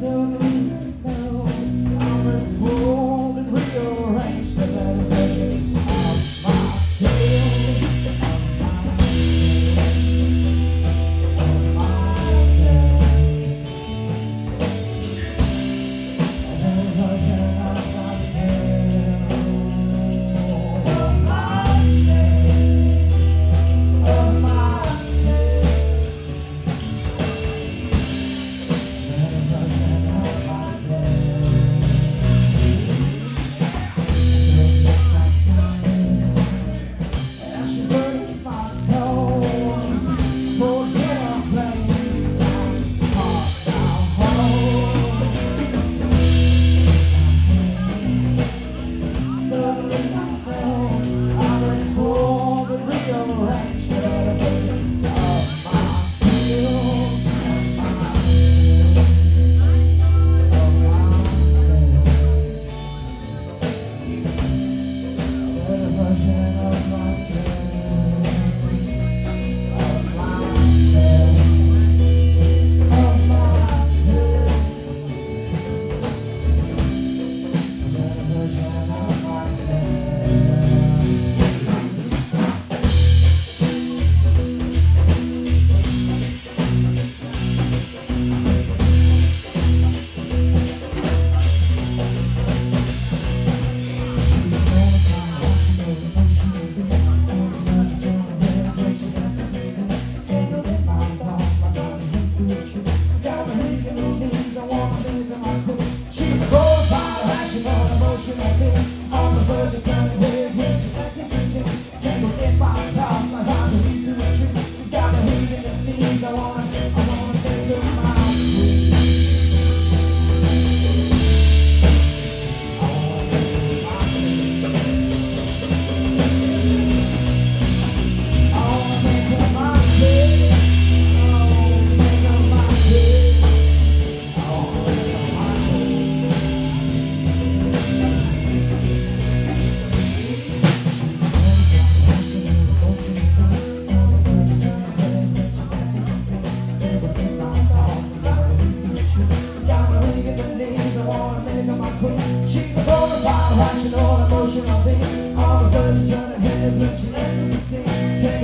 so Turn emotional thing. All the birds verge turning heads when she enters the scene.